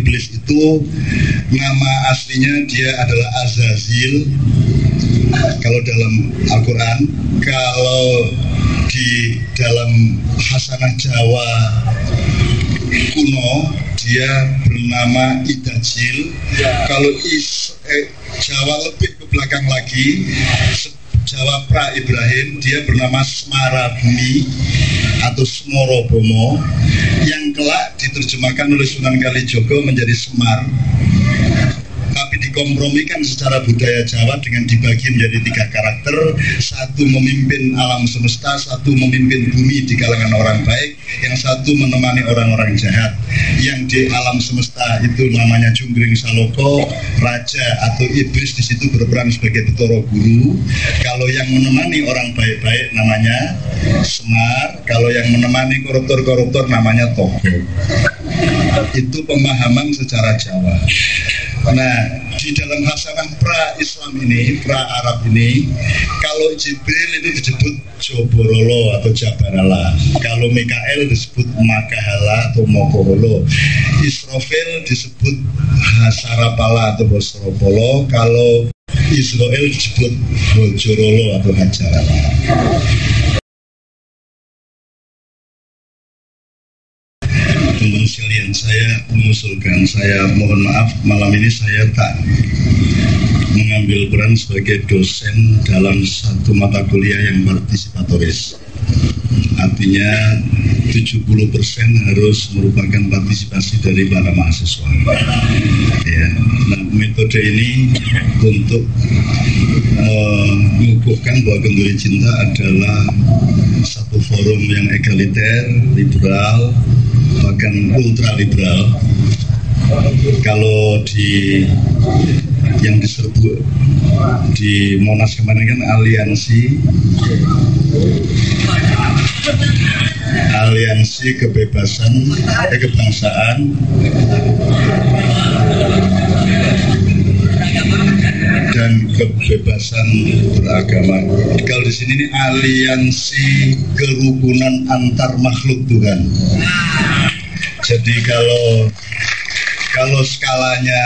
iblis itu nama aslinya dia adalah Azazil. Kalau dalam Al-Quran kalau di dalam Hasanah Jawa kuno dia bernama Idajil kalau is, eh, Jawa lebih ke belakang lagi Jawa pra Ibrahim dia bernama Semara Bumi atau Semorobomo yang kelak diterjemahkan oleh Sunan Kalijogo menjadi Semar tapi dikompromikan secara budaya Jawa dengan dibagi menjadi tiga karakter. Satu memimpin alam semesta satu memimpin bumi di kalangan orang baik yang satu menemani orang-orang jahat. Yang di alam semesta itu namanya Junggring Saloko raja atau iblis di situ berperan sebagai Betoro Guru. Kalau yang menemani orang baik-baik namanya Semar kalau yang menemani koruptor-koruptor namanya Togo. Itu pemahaman secara Jawa Nah, di dalam hasanah pra-Islam ini, pra-Arab ini, kalau Jibril itu disebut Joborolo atau Jabarala. Kalau Mikael disebut Makahala atau Mokoholo. Israfil disebut Hasarapala atau Bosropolo. Kalau Israel disebut Bojorolo atau Hajarala. Sekalian saya mengusulkan saya mohon maaf malam ini saya tak mengambil peran sebagai dosen dalam satu mata kuliah yang partisipatoris. Artinya 70% harus merupakan partisipasi dari para mahasiswa. Ya nah metode ini untuk mengukuhkan bahwa kenduri cinta adalah satu forum yang egaliter liberal bahkan ultra liberal kalau di yang diserbu di Monas kemarin kan aliansi. Aliansi kebebasan eh, kebangsaan dan kebebasan beragama. Kalau di sini ini aliansi kerukunan antar makhluk Tuhan. Jadi kalau kalau skalanya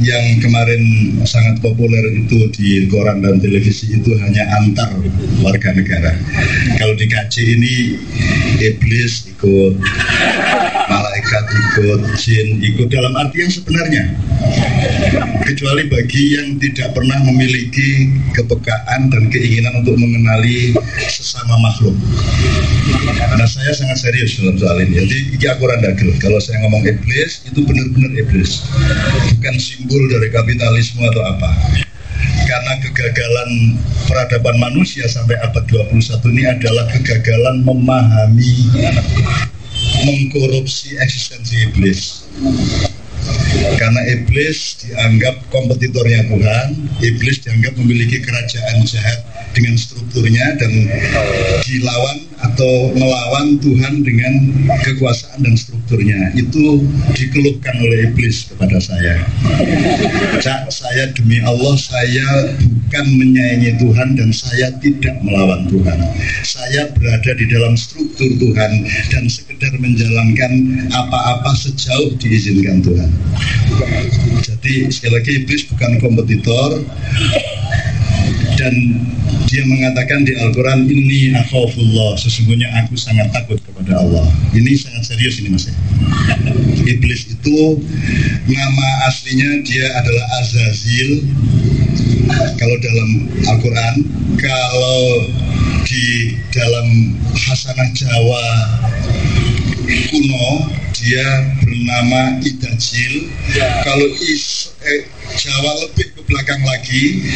yang kemarin sangat populer itu di koran dan televisi itu hanya antar warga negara. Kalau di KC ini iblis ikut, malaikat ikut, jin ikut dalam arti yang sebenarnya. Kecuali bagi yang tidak pernah memiliki kepekaan dan keinginan untuk mengenali sesama makhluk. Karena saya sangat serius dalam soal ini. Jadi iki aku dagel. Kalau saya ngomong iblis itu benar-benar iblis. Bukan simbol dari kapitalisme atau apa. Karena kegagalan peradaban manusia sampai abad 21 ini adalah kegagalan memahami mengkorupsi eksistensi iblis karena iblis dianggap kompetitornya Tuhan, iblis dianggap memiliki kerajaan jahat dengan strukturnya dan dilawan atau melawan Tuhan dengan kekuasaan dan strukturnya. Itu dikeluhkan oleh iblis kepada saya. Cak, saya demi Allah saya bukan menyayangi Tuhan dan saya tidak melawan Tuhan. Saya berada di dalam struktur Tuhan dan sekedar menjalankan apa-apa sejauh diizinkan Tuhan. Jadi sekali lagi iblis bukan kompetitor dan dia mengatakan di Al-Quran ini akhafullah sesungguhnya aku sangat takut kepada Allah ini sangat serius ini mas iblis itu nama aslinya dia adalah Azazil kalau dalam Al-Quran kalau di dalam Hasanah Jawa kuno dia bernama Idajil. Kalau is, eh, Jawa lebih ke belakang lagi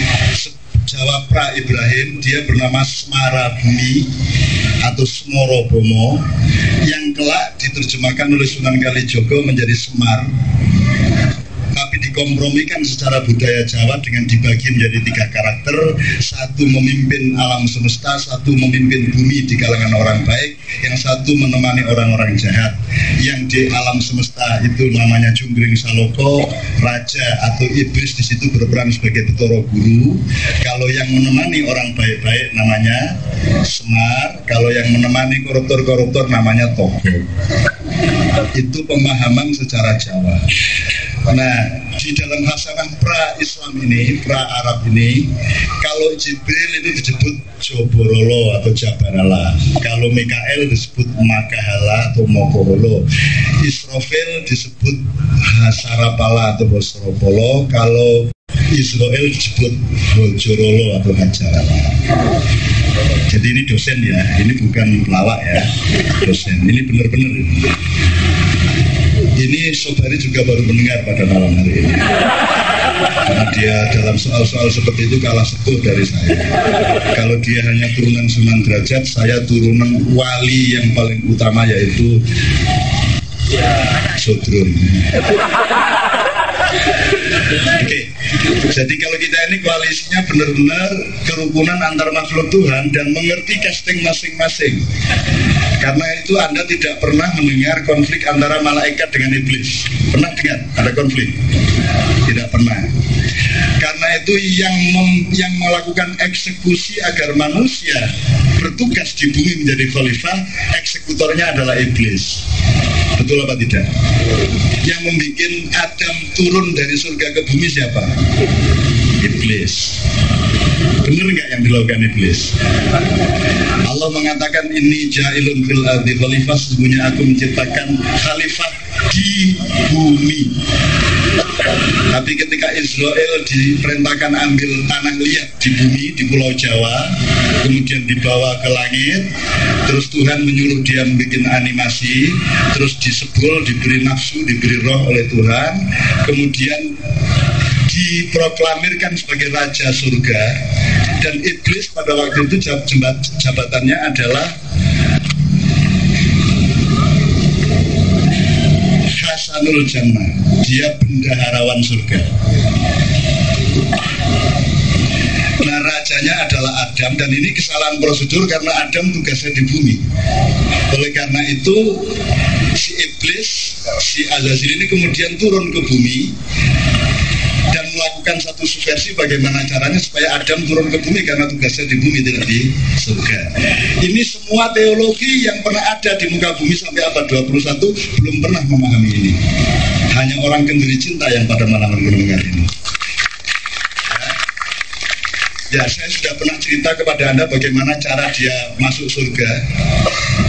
Jawa pra Ibrahim dia bernama Semara Bumi atau Semorobomo yang kelak diterjemahkan oleh Sunan Kalijogo menjadi Semar tapi dikompromikan secara budaya Jawa dengan dibagi menjadi tiga karakter. Satu memimpin alam semesta satu memimpin bumi di kalangan orang baik yang satu menemani orang-orang jahat. Yang di alam semesta itu namanya Junggring Saloko raja atau iblis di situ berperan sebagai Betoro Guru. Kalau yang menemani orang baik-baik namanya Semar kalau yang menemani koruptor-koruptor namanya Togo. Itu pemahaman secara Jawa. Nah, di dalam hasanah pra-Islam ini, pra-Arab ini, kalau Jibril itu disebut Joborolo atau Jabarala. Kalau Mikael disebut Makahala atau Mokoholo. Israfil disebut Hasarapala atau Bosropolo. Kalau Israel disebut Bojorolo atau Hajarala. Jadi ini dosen ya, ini bukan pelawak ya, dosen. Ini benar-benar ini Sobari juga baru mendengar pada malam hari ini. Karena dia dalam soal-soal seperti itu kalah sepuh dari saya. Kalau dia hanya turunan Sunan Derajat saya turunan wali yang paling utama yaitu Sodron Oke, jadi kalau kita ini koalisinya benar-benar kerukunan antar makhluk Tuhan dan mengerti casting masing-masing. Karena itu Anda tidak pernah mendengar konflik antara malaikat dengan iblis. Pernah dengar ada konflik? Tidak pernah. Karena itu yang mem, yang melakukan eksekusi agar manusia bertugas di bumi menjadi khalifah, eksekutornya adalah iblis. Betul apa tidak? Yang membuat Adam turun dari surga ke bumi siapa? Iblis. Benar nggak yang dilakukan iblis? Allah mengatakan ini jailun fil ardi khalifah sesungguhnya aku menciptakan khalifah di bumi. Tapi ketika Israel diperintahkan ambil tanah liat di bumi di Pulau Jawa, kemudian dibawa ke langit, terus Tuhan menyuruh dia membuat animasi, terus disebul, diberi nafsu, diberi roh oleh Tuhan, kemudian diproklamirkan sebagai raja surga dan iblis pada waktu itu jabatannya adalah Hasanul Jannah dia bendaharawan surga Nah rajanya adalah Adam dan ini kesalahan prosedur karena Adam tugasnya di bumi. Oleh karena itu si iblis, si Azazil ini kemudian turun ke bumi dan melakukan satu subversi bagaimana caranya supaya Adam turun ke bumi karena tugasnya di bumi tidak di surga. Ini semua teologi yang pernah ada di muka bumi sampai abad 21 belum pernah memahami ini. Hanya orang kendiri cinta yang pada malam mendengar ini. Ya, saya sudah pernah cerita kepada Anda bagaimana cara dia masuk surga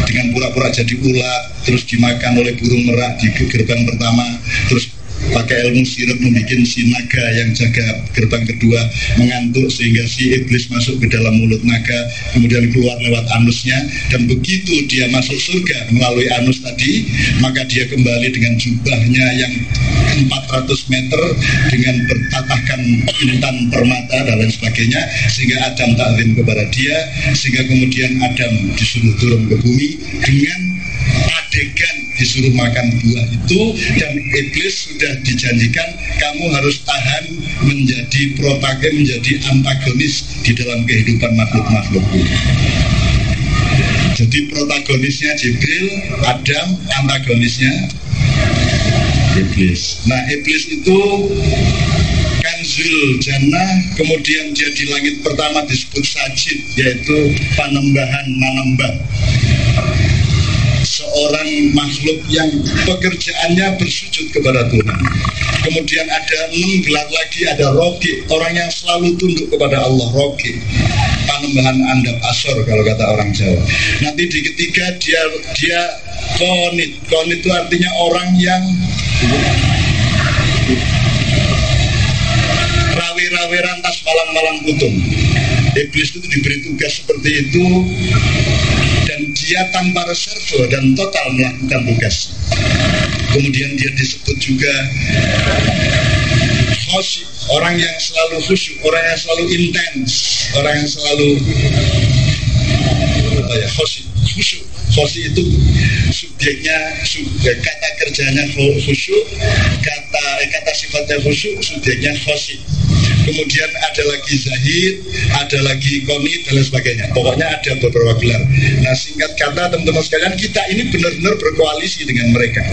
dengan pura-pura jadi ulat, terus dimakan oleh burung merak di gerbang pertama, terus pakai ilmu sirap membuat si naga yang jaga gerbang kedua mengantuk sehingga si iblis masuk ke dalam mulut naga kemudian keluar lewat anusnya. Dan begitu dia masuk surga melalui anus tadi maka dia kembali dengan jubahnya yang 400 meter dengan bertatahkan intan permata dan lain sebagainya sehingga Adam taklim kepada dia sehingga kemudian Adam disuruh turun ke bumi dengan adegan disuruh makan buah itu dan iblis sudah dijanjikan kamu harus tahan menjadi protagonis menjadi antagonis di dalam kehidupan makhluk-makhluk. Jadi protagonisnya Jibril Adam antagonisnya iblis. Nah iblis itu kanzul jannah kemudian dia di langit pertama disebut sajid yaitu panembahan manembah seorang makhluk yang pekerjaannya bersujud kepada Tuhan. Kemudian ada enam gelar lagi, ada roki, orang yang selalu tunduk kepada Allah, roki. Panembahan andap asor kalau kata orang Jawa. Nanti di ketiga dia dia konit. Konit itu artinya orang yang rawi-rawi rantas malam-malam kutung. Iblis itu diberi tugas seperti itu dia tanpa reserve dan total melakukan tugas. Kemudian dia disebut juga khosi, orang yang selalu khusyuk, orang yang selalu intens, orang yang selalu apa ya khosi, khusyuk. Itu subjeknya, subjek, kata kerjanya khusyuk, kata eh, kata sifatnya khusyuk, subjeknya khosi kemudian ada lagi zahid, ada lagi koni dan lain sebagainya. Pokoknya ada beberapa gelar. Nah singkat kata teman-teman sekalian kita ini benar-benar berkoalisi dengan mereka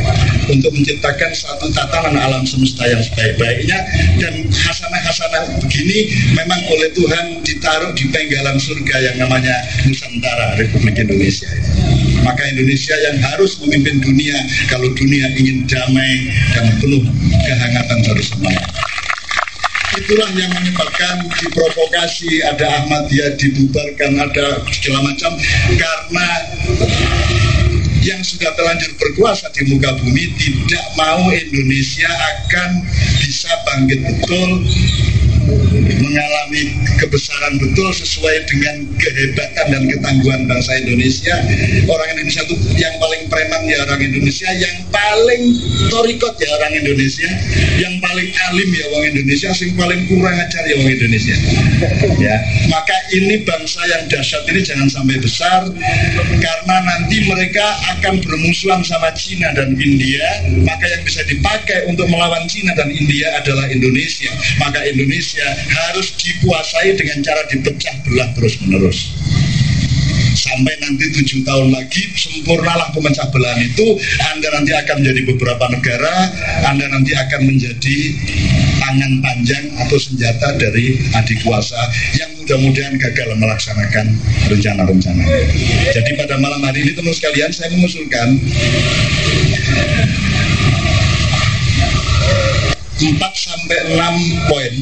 untuk menciptakan satu tatanan alam semesta yang sebaik-baiknya dan hasanah-hasanah begini memang oleh Tuhan ditaruh di penggalan surga yang namanya Nusantara Republik Indonesia. Maka Indonesia yang harus memimpin dunia kalau dunia ingin damai dan penuh kehangatan terus semangat itulah yang menyebabkan diprovokasi ada Ahmadiyah dibubarkan ada segala macam. Karena yang sudah terlanjur berkuasa di muka bumi tidak mau Indonesia akan bisa bangkit betul mengalami kebesaran betul sesuai dengan kehebatan dan ketangguhan bangsa Indonesia. Orang Indonesia itu yang paling preman ya orang Indonesia yang paling torikot ya orang Indonesia yang paling alim ya orang Indonesia yang paling kurang ajar ya orang Indonesia. Ya maka ini bangsa yang dahsyat ini jangan sampai besar karena nanti mereka akan bermusuhan sama Cina dan India maka yang bisa dipakai untuk melawan Cina dan India adalah Indonesia. Maka Indonesia harus dikuasai dengan cara dipecah belah terus menerus sampai nanti tujuh tahun lagi sempurnalah pemecah belahan itu. Anda nanti akan menjadi beberapa negara Anda nanti akan menjadi tangan panjang atau senjata dari adik kuasa yang mudah-mudahan gagal melaksanakan rencana-rencana. Jadi pada malam hari ini teman sekalian saya mengusulkan 4 sampai 6 poin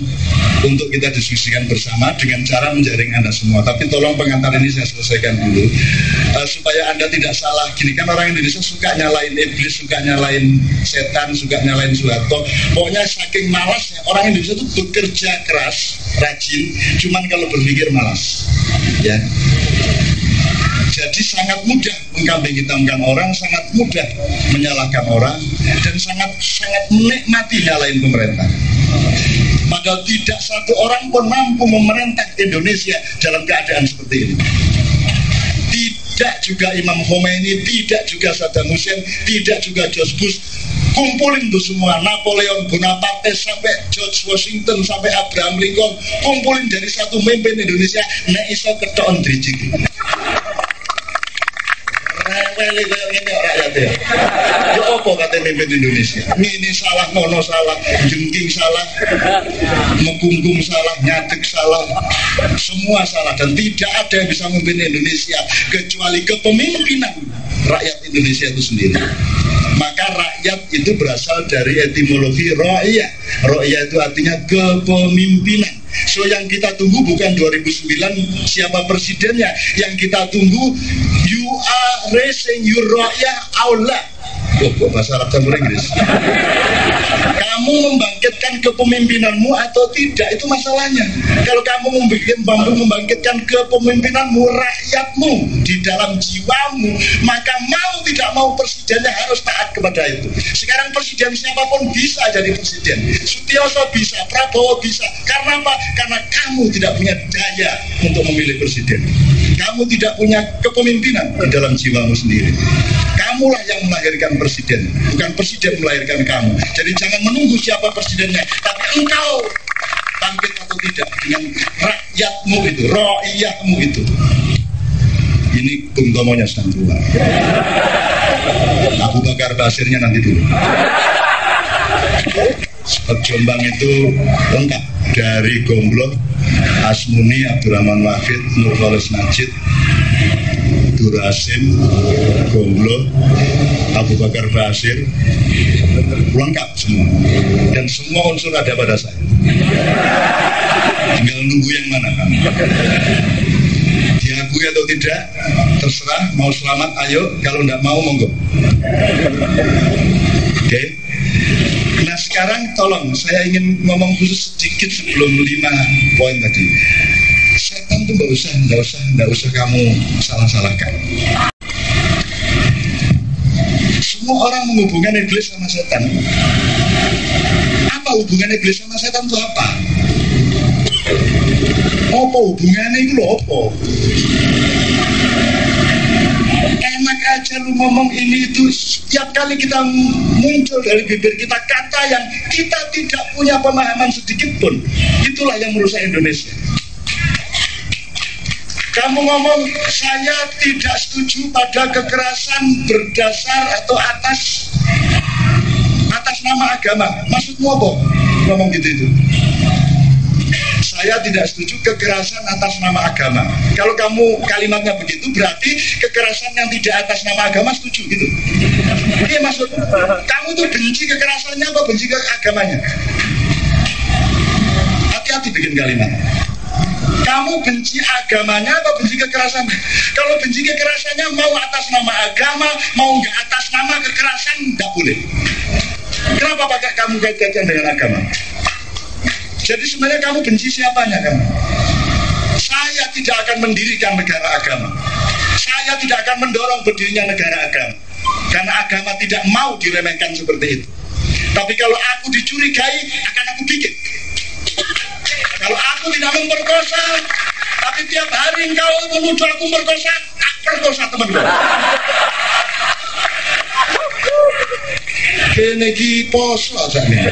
untuk kita diskusikan bersama dengan cara menjaring Anda semua. Tapi tolong pengantar ini saya selesaikan dulu uh, supaya Anda tidak salah. Gini kan orang Indonesia suka nyalain iblis, suka nyalain setan, suka nyalain Soeharto. Pokoknya saking malasnya orang Indonesia itu bekerja keras, rajin, cuman kalau berpikir malas. Ya. Jadi sangat mudah mengkambing hitamkan orang, sangat mudah menyalahkan orang, dan sangat sangat menikmati nyalain pemerintah. Padahal tidak satu orang pun mampu memerintah Indonesia dalam keadaan seperti ini. Tidak juga Imam Khomeini, tidak juga Saddam Hussein, tidak juga George Bush, kumpulin tuh semua Napoleon Bonaparte sampai George Washington sampai Abraham Lincoln. Kumpulin dari satu memimpin Indonesia nek iso keton kayak ngene rakyat ya. Apa kata mimpin Indonesia? Ini salah, nono salah, jengking salah, mengkungkung salah, nyatek salah, semua salah dan tidak ada yang bisa memimpin Indonesia kecuali kepemimpinan rakyat Indonesia itu sendiri maka rakyat itu berasal dari etimologi ro'iyah ro'iyah itu artinya kepemimpinan so yang kita tunggu bukan 2009 siapa presidennya yang kita tunggu you are raising your ro'iyah Allah Oh, kok bahasa Arab campur Inggris? kamu membangkitkan kepemimpinanmu atau tidak itu masalahnya. Kalau kamu mampu membangkitkan kepemimpinanmu rakyatmu di dalam jiwamu, maka mau tidak mau presidennya harus taat kepada itu. Sekarang presiden siapa pun bisa jadi presiden. Sutioso bisa, Prabowo bisa. Karena apa? Karena kamu tidak punya daya untuk memilih presiden. Kamu tidak punya kepemimpinan di dalam jiwamu sendiri. Kamulah yang melahirkan presiden, bukan presiden melahirkan kamu. Jadi jangan menunggu siapa presidennya, tapi engkau bangkit atau tidak dengan rakyatmu itu, roiyahmu itu. Ini Bung Tomonya sedang keluar. Abu Bakar Basirnya nanti dulu. Sebab Jombang itu lengkap dari Gomblo, Asmuni, Abdurrahman Wafid, Nurholis Najid, Durasim, Gomblo, Abu Bakar Basir, lengkap semua. Dan semua unsur ada pada saya. Tinggal nunggu yang mana kan? Diakui atau tidak, terserah. Mau selamat, ayo. Kalau tidak mau, monggo. Oke. Okay? Nah sekarang tolong saya ingin ngomong khusus sedikit sebelum lima poin tadi. Setan tuh nggak usah nggak usah nggak usah kamu salah-salahkan. Semua orang menghubungkan iblis sama setan. Apa hubungan iblis sama setan itu apa? Apa hubungannya itu loh apa aja lu ngomong ini itu setiap kali kita muncul dari bibir kita kata yang kita tidak punya pemahaman sedikit pun itulah yang merusak Indonesia kamu ngomong saya tidak setuju pada kekerasan berdasar atau atas atas nama agama. Maksudmu apa? Ngomong gitu itu. Saya tidak setuju kekerasan atas nama agama. Kalau kamu kalimatnya begitu berarti kekerasan yang tidak atas nama agama setuju gitu. Ini maksud kamu tuh benci kekerasannya apa benci ke agamanya? Hati-hati bikin kalimat. Kamu benci agamanya atau benci kekerasan? Kalau benci kekerasannya mau atas nama agama, mau nggak atas nama kekerasan, nggak boleh. Kenapa pakai kamu kait-kaitan dengan agama? Jadi sebenarnya kamu benci siapanya kamu? Saya tidak akan mendirikan negara agama. Saya tidak akan mendorong berdirinya negara agama. Karena agama tidak mau diremehkan seperti itu. Tapi kalau aku dicurigai, akan aku bikin. Kalau aku tidak memperkosa, tapi tiap hari engkau menuduh aku memperkosa, tak perkosa teman-teman. Kene iki poso jane.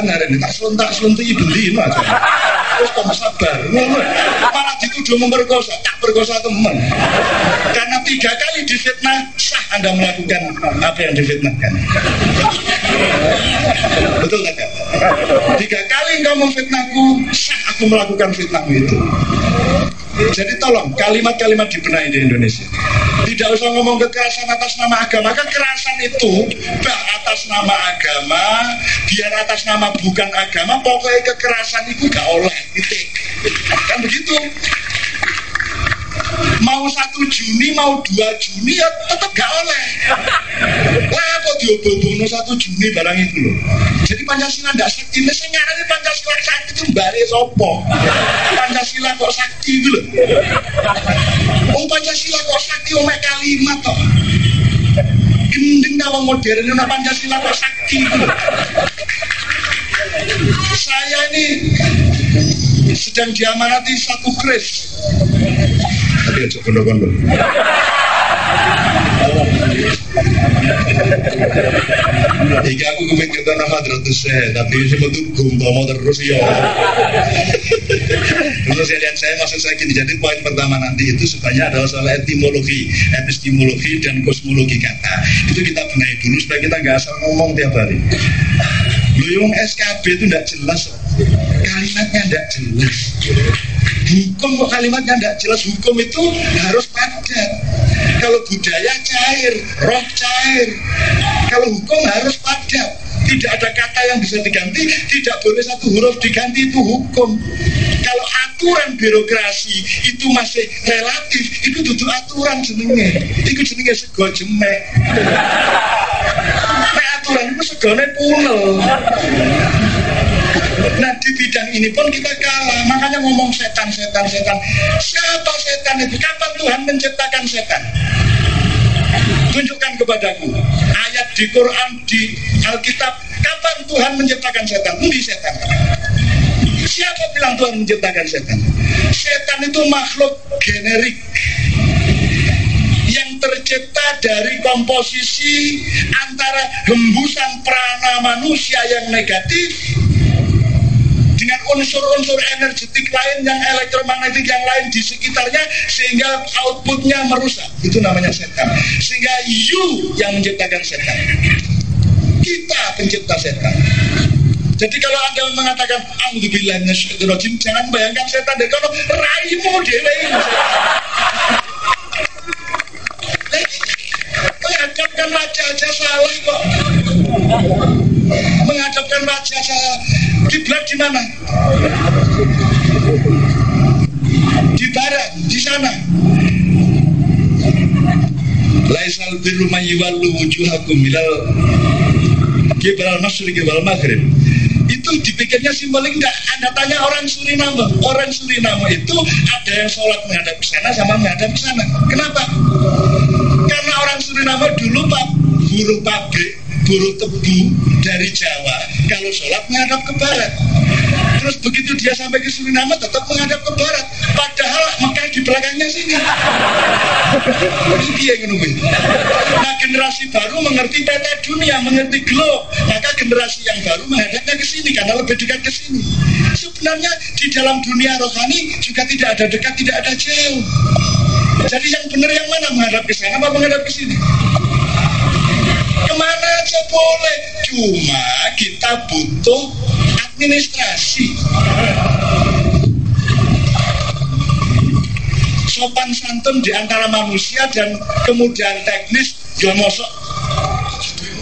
Tahan-tahan hari ini tak selontak selontik beli no aja. Terus kamu sabar. Malah dituduh memperkosa, tak perkosa teman. Karena tiga kali difitnah, sah Anda melakukan apa yang difitnahkan. Betul tak? Tiga kali engkau memfitnahku, sah aku melakukan fitnahmu itu. Jadi tolong kalimat-kalimat dibenahi di Indonesia. Tidak usah ngomong kekerasan atas nama agama. Kekerasan itu bah atas nama agama, biar atas nama bukan agama, pokoknya kekerasan itu gak oleh. Gitu. Kan begitu mau satu Juni mau dua Juni ya tetap gak oleh. Lah kok diobong-obong satu Juni barang itu loh? Jadi Pancasila ndak sakti ini saya ngarani Pancasila sakti itu mbari sopo Pancasila kok sakti itu loh. Oh Pancasila kok sakti oh kalimat toh. Gendeng nawang modern ini Pancasila kok sakti itu loh. Saya ini sedang diamanati satu kris tapi aja kondo-kondo Iki aku kepengen kita nama terus saya, tapi sebetulnya gumpama terus ya. Terus saya lihat saya maksud saya gini, jadi poin pertama nanti itu sebenarnya adalah soal etimologi, epistemologi dan kosmologi kata. Itu kita benahi dulu supaya kita nggak asal ngomong tiap hari. Lu yang SKB itu tidak jelas, kalimatnya tidak jelas. Hukum kok kalimatnya tidak jelas, hukum itu harus padat. Kalau budaya cair, roh cair. Kalau hukum harus padat. Tidak ada kata yang bisa diganti, tidak boleh satu huruf diganti itu hukum. Kalau aturan birokrasi itu masih relatif, itu duduk aturan jenenge. Itu jenenge sego jemek. Aturan itu segone punel. Nah di bidang ini pun kita kalah Makanya ngomong setan, setan, setan Siapa setan itu? Kapan Tuhan menciptakan setan? Tunjukkan kepadaku Ayat di Quran, di Alkitab Kapan Tuhan menciptakan setan? Ini setan Siapa bilang Tuhan menciptakan setan? Setan itu makhluk generik yang tercipta dari komposisi antara hembusan prana manusia yang negatif dengan unsur-unsur energetik lain yang elektromagnetik yang lain di sekitarnya sehingga outputnya merusak. Itu namanya setan. Sehingga you yang menciptakan setan. Kita pencipta setan. Jadi kalau anda mengatakan Alhamdulillah jangan bayangkan setan deh. Kalau raimu dewe menghadapkan wajah aja salah kok menghadapkan wajah salah kiblat di mana? Di barat di sana. Laisal birru man yuwallu wujuhakum ilal kibral masyriq wal maghrib. Itu dipikirnya simbolik enggak? Anda tanya orang Suriname. Orang Suriname itu ada yang sholat menghadap ke sana sama menghadap ke sana. Kenapa? Karena orang Suriname dulu pak buruh pabrik buruh tebu dari Jawa kalau sholat menghadap ke barat. Terus begitu dia sampai ke Suriname tetap menghadap ke barat. Padahal Mekah di belakangnya sini. Nungguin nah generasi baru mengerti peta dunia mengerti globe. Maka generasi yang baru menghadapnya ke sini karena lebih dekat ke sini. Sebenarnya di dalam dunia rohani juga tidak ada dekat tidak ada jauh. Jadi yang benar yang mana menghadap ke sana apa menghadap ke sini ke mana aja boleh cuma kita butuh administrasi sopan santun di antara manusia dan kemudian teknis ya mosok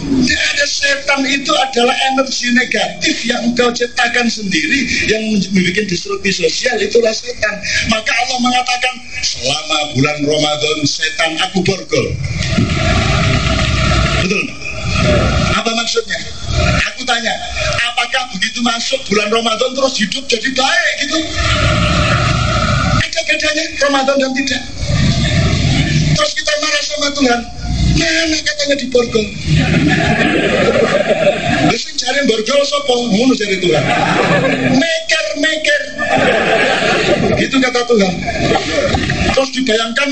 tidak ada setan itu adalah energi negatif yang engkau ciptakan sendiri yang membuat destruksi sosial itulah setan. Maka Allah mengatakan selama bulan Ramadan setan aku borgol. Betul Apa maksudnya? Aku tanya, apakah begitu masuk bulan Ramadan terus hidup jadi baik gitu? Ada bedanya Ramadan dan tidak. Terus kita marah sama Tuhan, Mana katanya di borgol? Bisa cari borgol sapa? Ngono cari Tuhan. Meker meker. Gitu kata Tuhan. Terus dibayangkan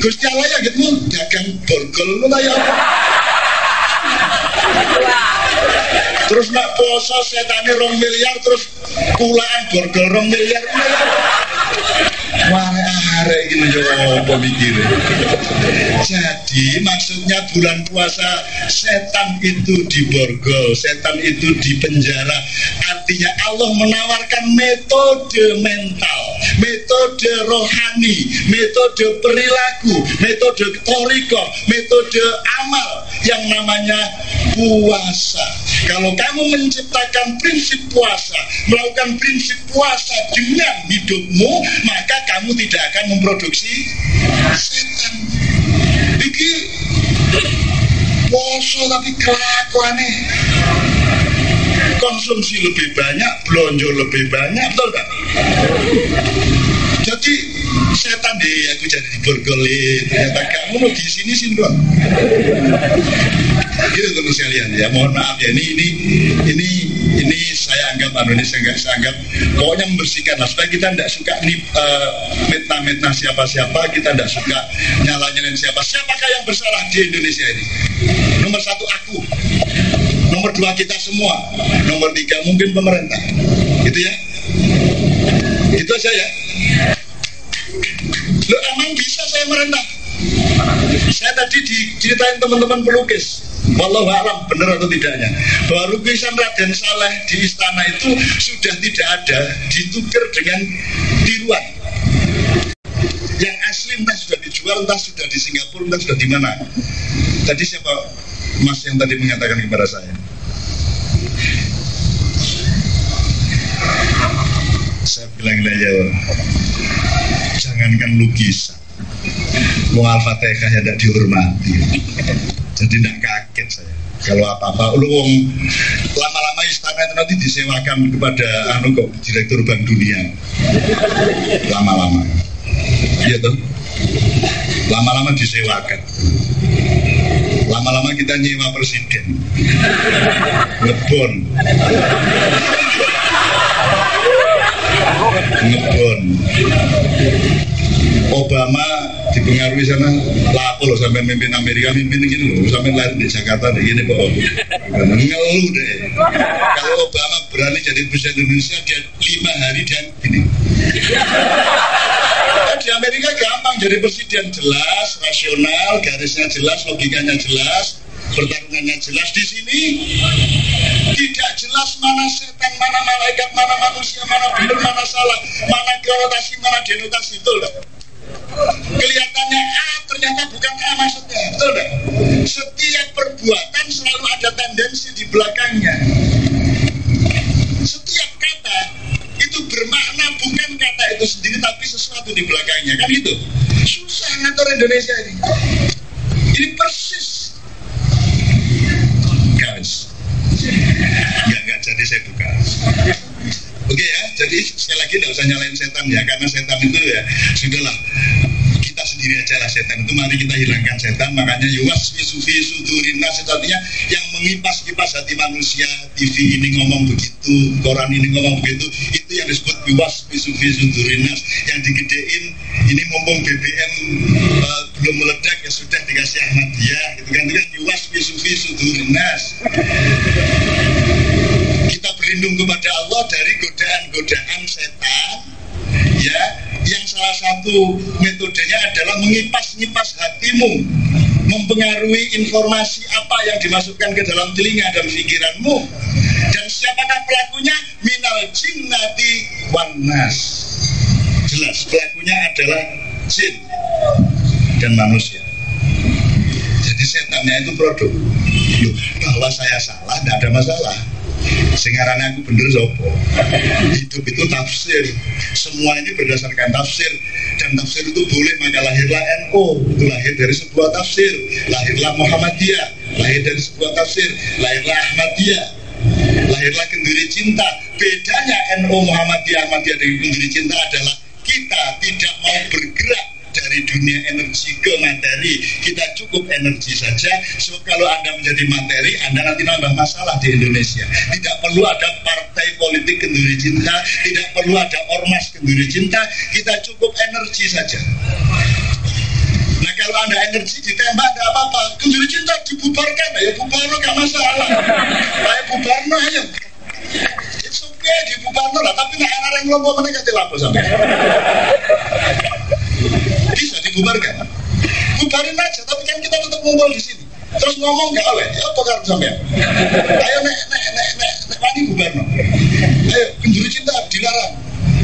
Gusti Allah ya gitu dagang borgol ngono ya. Terus nak poso setane rong miliar terus pulaan borgol rong miliar. Apa. Jadi maksudnya bulan puasa setan itu diborgol, setan itu dipenjara. Artinya Allah menawarkan metode mental, metode rohani, metode perilaku, metode toriko, metode amal yang namanya puasa. Kalau kamu menciptakan prinsip puasa, melakukan prinsip puasa dengan hidupmu, maka kamu tidak akan memproduksi setan. Iki poso tapi kelakuannya konsumsi lebih banyak, belanja lebih banyak, betul tak? Jadi setan deh aku jadi diborgolin ternyata kamu di sini sih gitu teman sekalian ya mohon maaf ya ini ini ini ini saya anggap anu ini saya, saya anggap pokoknya membersihkan lah. Supaya kita tidak suka nih uh, metna metna siapa siapa kita tidak suka nyala nyalain siapa. Siapakah yang bersalah di Indonesia ini? Nomor satu aku. Nomor dua kita semua. Nomor tiga mungkin pemerintah. Gitu ya? Itu aja ya. Loh emang bisa saya merendah? Saya tadi diceritain teman-teman pelukis Wallahu alam benar atau tidaknya. Bahwa lukisan Raden Saleh di istana itu sudah tidak ada ditukar dengan tiruan. Yang asli entah sudah dijual entah sudah di Singapura entah sudah di mana? Tadi siapa mas yang tadi mengatakan kepada saya? Saya bilang aja jangankan lukisan mau al-fatihah ya tidak dihormati. Jadi tidak kaget saya. Kalau apa-apa. Lu wong lama-lama istana itu nanti disewakan kepada anu kok direktur bank dunia. Lama-lama. Iya tuh lama-lama disewakan. Lama-lama kita nyewa presiden. Ngebon. Ngebon. Obama dipengaruhi sana lapo loh sampai mimpin Amerika mimpin gini loh. Sampai lahir di Jakarta deh gini kok. Ngeluh deh. Kalau Obama berani jadi presiden Indonesia dia lima hari dan gini. Di Amerika gampang jadi presiden jelas rasional garisnya jelas logikanya jelas pertarungannya jelas. Di sini tidak jelas mana setan mana malaikat mana manusia mana benar mana salah mana konotasi mana denotasi. Itu loh kelihatannya A ternyata bukan A maksudnya. Betul gak? setiap perbuatan selalu ada tendensi di belakangnya. Setiap kata itu bermakna bukan kata itu sendiri tapi sesuatu di belakangnya. Kan gitu? Susah ngatur Indonesia ini. Ini persis. Guys nggak nggak jadi saya buka. Oke ya, jadi sekali lagi tidak usah nyalain setan ya, karena setan itu ya sudahlah kita sendiri aja lah setan itu mari kita hilangkan setan makanya yuwas sufi sudurina artinya yang mengipas kipas hati manusia TV ini ngomong begitu koran ini ngomong begitu itu yang disebut yuwas sufi sudurinas yang digedein ini mumpung BBM uh, belum meledak ya sudah dikasih Ahmadiyah gitu kan itu kan yuwas sufi sudurinas kita berlindung kepada Allah dari godaan-godaan setan ya salah satu metodenya adalah mengipas-ngipas hatimu mempengaruhi informasi apa yang dimasukkan ke dalam telinga dan pikiranmu. Dan siapakah pelakunya? Minal jinnati wan nas. Jelas pelakunya adalah jin dan manusia. Jadi setannya itu produk. Loh, bahwa saya salah tidak ada masalah Sekarang aku bener sopo hidup itu tafsir. Semua ini berdasarkan tafsir. Dan tafsir itu boleh maka lahirlah NU itu lahir dari sebuah tafsir. Lahirlah Muhammadiyah. Lahir dari sebuah tafsir. Lahirlah Ahmadiyah. Lahirlah kenduri cinta. Bedanya NU Muhammadiyah Ahmadiyah dari kenduri cinta adalah kita tidak mau bergerak dari dunia energi ke materi kita cukup energi saja. So kalau anda menjadi materi anda nanti nambah masalah di Indonesia. Tidak perlu ada partai politik kenduri cinta tidak perlu ada ormas kenduri cinta kita cukup energi saja. Nah kalau anda energi ditembak ada apa-apa. Kenduri cinta dibubarkan Ya bubarno gak masalah. Kayak bubarno aja It's okay dibubarno lah Tapi nek anak yang ngomong mereka dilapor sampai dibubarkan bubarin aja tapi kan kita tetap ngumpul di sini. Terus ngomong nggak oleh ya apa kan sampai ayo nek nek nek nek nek wani bubarno ayo kenduri cinta dilarang.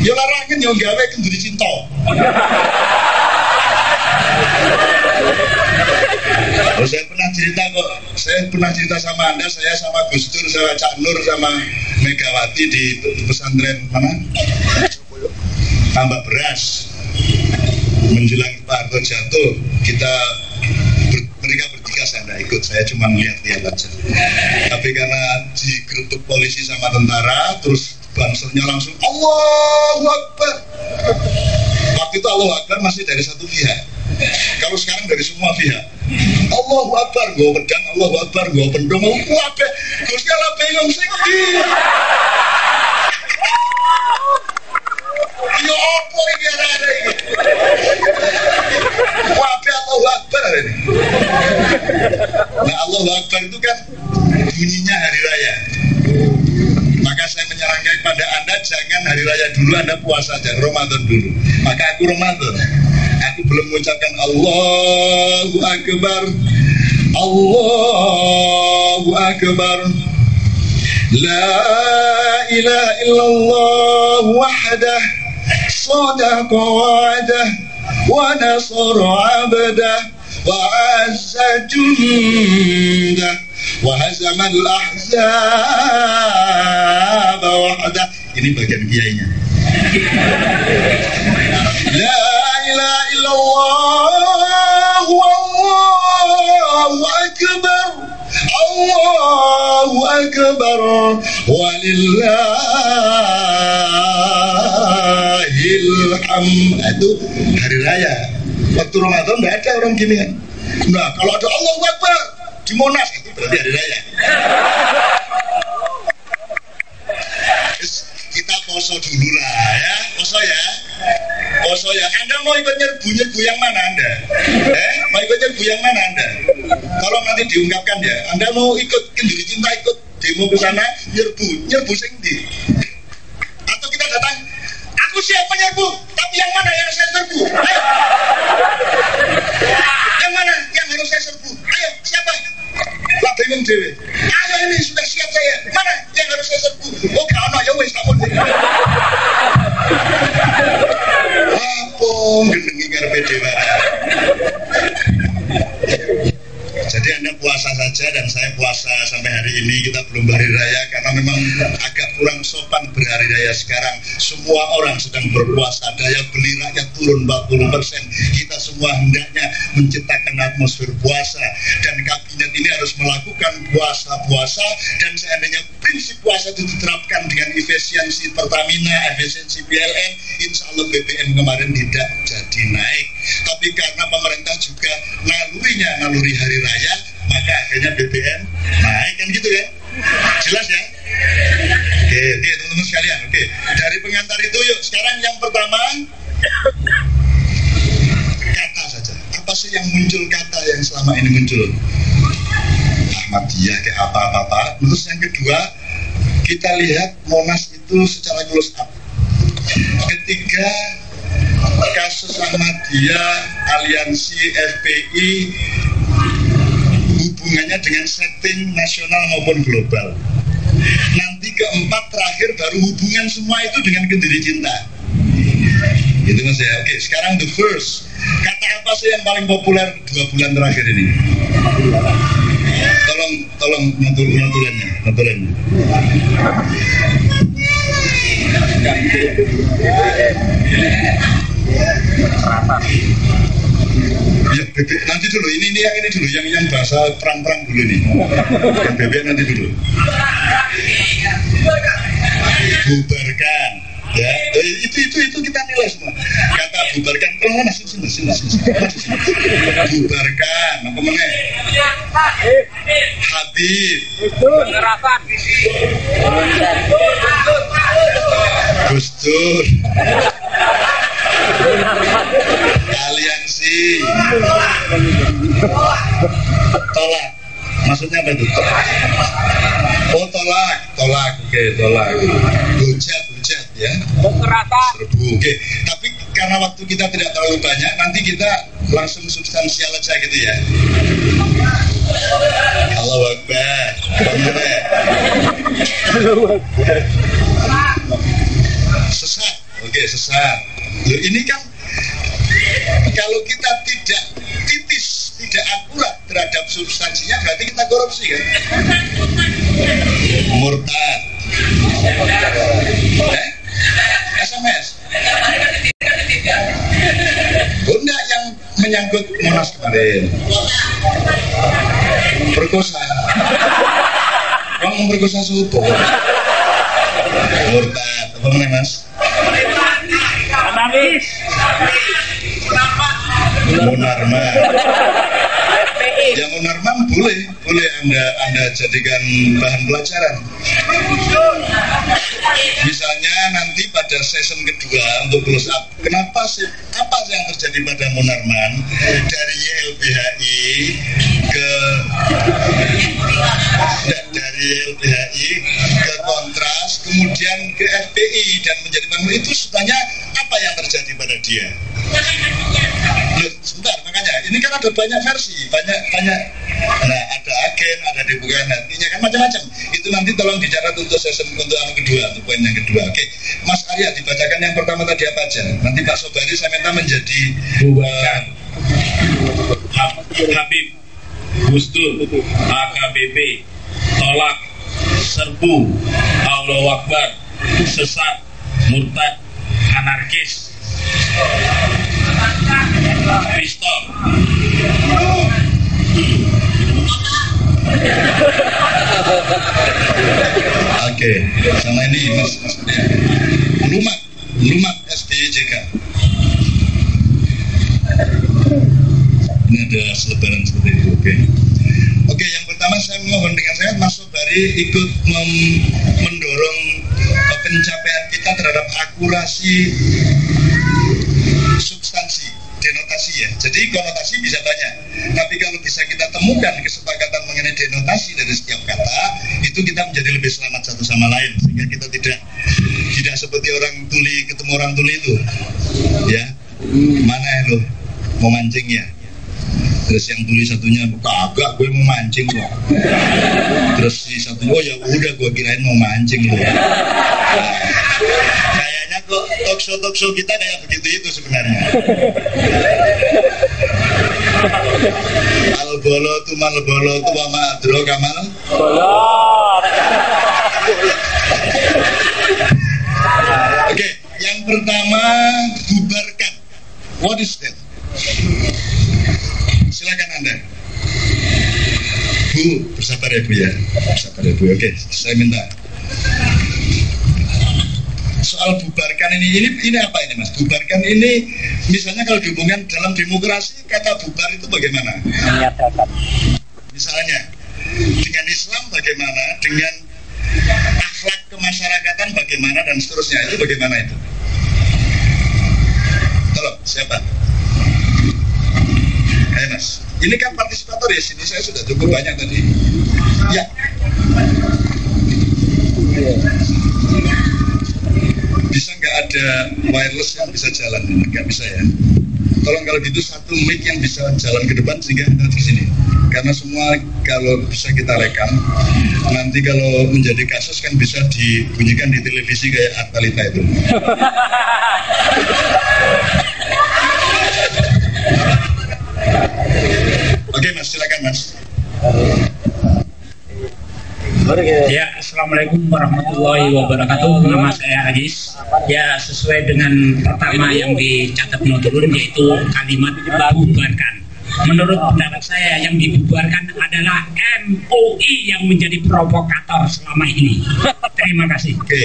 Ya larangin ya gawe kenduri cinta. Oh, saya pernah cerita kok, saya pernah cerita sama Anda, saya sama Gus Dur, sama Cak Nur, sama Megawati di, pesantren mana? Tambak beras menjelang Pak Harto jatuh kita ber, mereka bertiga saya tidak ikut saya cuma lihat-lihat aja. Tapi karena digerebek polisi sama tentara terus bansernya langsung Allahu Akbar. Waktu itu Allah Akbar masih dari satu pihak. Kalau sekarang dari semua pihak. Allahu Akbar gue pedang Allahu Akbar gue pendong. Allahu Akbar Gusti Allah bingung You all pointing your ass at. Wah, Allahu Akbar. Nah, Allahu Akbar itu kan bunyinya hari raya. Maka saya menyarankan kepada Anda jangan hari raya dulu Anda puasa dan Ramadan dulu. Maka aku Ramadan. Aku belum mengucapkan Allahu Akbar. Allahu Akbar. La ilaha illallah wahdah صدق وعده ونصر عبده وعز جنده وهزم الأحزاب وحده. لا إله إلا الله والله أكبر. Akbar. Walillahil hamd. Itu hari raya. Waktu Ramadan tidak ada orang gini kan? Nah kalau ada Allahu akbar di Monas itu berarti hari raya. Kita poso dulu lah ya. Poso ya. Poso ya. Anda mau ikut nyerbu nyerbu yang mana anda? Eh mau ikut nyerbu yang mana anda kalau nanti diungkapkan ya anda mau ikut kendiri cinta ikut demo ke sana nyerbu nyerbu sing di hari belum berhari raya karena memang agak kurang sopan berhari raya sekarang. Semua orang sedang berpuasa daya beli rakyat turun 40 persen. Kita semua hendaknya menciptakan atmosfer puasa. Dan kabinet ini harus melakukan puasa-puasa dan seandainya prinsip puasa itu diterapkan dengan efisiensi Pertamina, efisiensi PLN insya Allah BBM kemarin tidak jadi naik. Tapi karena pemerintah juga nalurinya naluri hari raya maka akhirnya BBM ini muncul Ahmadiyah kayak apa-apa terus yang kedua kita lihat Monas itu secara close up ketiga kasus Ahmadiyah aliansi FPI hubungannya dengan setting nasional maupun global nanti keempat, terakhir baru hubungan semua itu dengan kendiri cinta. Itu mas ya. Oke, sekarang the first. Kata apa sih yang paling populer dua bulan terakhir ini? Tolong, tolong notul notulennya, notulennya. Ya bebek nanti dulu. Ini ini yang ini dulu, yang yang bahasa perang-perang dulu nih. Yang bebek nanti dulu. Bubarkan. Ya, eh, itu itu itu kita nilai semua. Kata bubarkan, kalau mana sini sini sini. Bubarkan, apa mana? Habib. Gus Dur. Aliansi. Tolak. Maksudnya apa itu? Oh tolak, tolak, oke tolak. Hujat, hujat ya. Serbu, oke. Tapi karena waktu kita tidak terlalu banyak, nanti kita langsung substansial aja gitu ya. Allah Akbar. Sesat, oke sesat. Loh, ini kan kalau kita tidak titis, tidak akurat terhadap substansinya, berarti kita korupsi kan? Murtad. Eh? SMS. Bunda yang menyangkut Monas kemarin. Perkosa. Kamu memperkosa suku. Murtad. Apa namanya mas? Munarman. Yang Munarman boleh, boleh anda anda jadikan bahan pelajaran. Misalnya nanti pada season kedua untuk close up, kenapa sih apa sih yang terjadi pada Munarman dari YLBHI ke da- dari YLBHI ke kontras kemudian ke FPI dan menjadi pengurus itu sebenarnya apa yang terjadi pada dia? Loh, sebentar makanya ini kan ada banyak versi banyak banyak nah ada agen ada dibuka nantinya kan macam-macam itu nanti tolong dicatat untuk season untuk yang kedua untuk poin yang kedua oke Mas Arya dibacakan yang pertama tadi apa aja nanti Pak Sobari saya minta menjadi. Hab- Habib. Gusdur. AKBP. Tolak. Serbu. Allahu Akbar. Sesat. Murtad. Anarkis. Pistol. oke sama ini Mas Arya Lumat Lumat ini ada selebaran seperti itu oke Oke, yang pertama saya mohon dengan saya Mas Sobari ikut mendorong eh, pencapaian kita terhadap akurasi substansi denotasi ya. Jadi konotasi bisa banyak, tapi kalau bisa kita temukan kesepakatan mengenai denotasi dari setiap kata, itu kita menjadi lebih selamat satu sama lain sehingga kita tidak tidak seperti orang tuli ketemu orang tuli itu, ya mana ya lo mau mancing ya terus yang tulis satunya kagak gue mau mancing kok terus si satunya oh ya udah gue kirain mau mancing loh kayaknya kok talk show kita kayak begitu itu sebenarnya. Al bolo tu mal bolo tu wa ma adro kamal? Oke yang pertama bubarkan. What is that silakan anda Bu, bersabar ya Bu ya. Bersabar ya Bu. Oke, saya minta. Soal bubarkan ini, ini ini apa ini Mas? Bubarkan ini misalnya kalau dihubungkan dalam demokrasi kata bubar itu bagaimana? Menyatakan. Misalnya dengan Islam bagaimana? Dengan akhlak kemasyarakatan bagaimana dan seterusnya itu bagaimana itu? Tolong siapa? Ayo mas, ini kan partisipator ya sini saya sudah cukup banyak tadi. Ya. Bisa nggak ada wireless yang bisa jalan? Nggak bisa ya. Tolong kalau gitu satu mic yang bisa jalan ke depan sehingga nanti ke sini. karena semua kalau bisa kita rekam nanti kalau menjadi kasus kan bisa dibunyikan di televisi kayak Artalita itu oke mas silakan mas Ya, Assalamualaikum warahmatullahi wabarakatuh. Nama saya Agis. Ya, sesuai dengan pertama yang dicatat turun yaitu kalimat bubarkan. Menurut pendapat saya yang dibubarkan adalah MUI yang menjadi provokator selama ini. Terima kasih. oke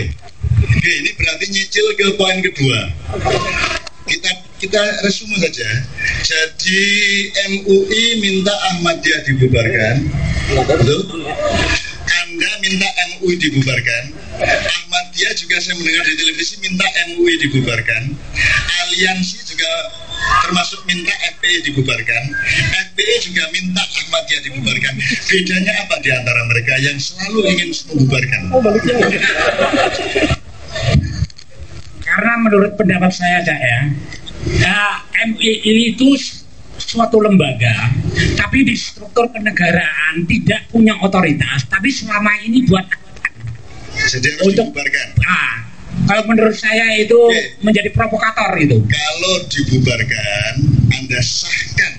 oke ini berarti nyicil ke poin kedua kita kita resume saja. Jadi MUI minta Ahmadiyah dibubarkan. Betul? Anda minta MUI dibubarkan. Ahmadiyah juga saya mendengar di televisi minta MUI dibubarkan. Aliansi juga termasuk minta FPI dibubarkan. FPI juga minta Ahmadiyah dibubarkan. Bedanya apa di antara mereka yang selalu ingin membubarkan? Karena menurut pendapat saya, Cak ya, ya MUI itu suatu lembaga, tapi di struktur kenegaraan tidak punya otoritas, tapi selama ini buat jadi harus Untuk- dibubarkan ah, kalau menurut saya itu Oke. menjadi provokator itu. kalau dibubarkan Anda sahkan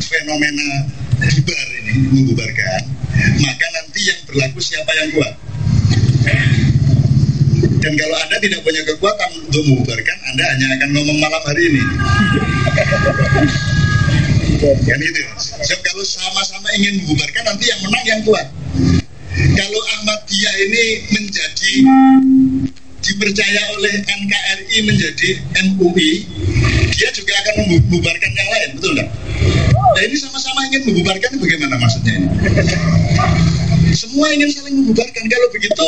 fenomena bubar ini membubarkan maka nanti yang berlaku siapa yang kuat dan kalau Anda tidak punya kekuatan untuk membubarkan Anda hanya akan ngomong malam hari ini kan itu so, kalau sama-sama ingin membubarkan nanti yang menang yang kuat kalau Ahmadiyah ini menjadi dipercaya oleh NKRI menjadi MUI, dia juga akan membubarkan yang lain, betul nggak? Nah ini sama-sama ingin membubarkan bagaimana maksudnya ini? Semua ingin saling membubarkan. Kalau begitu,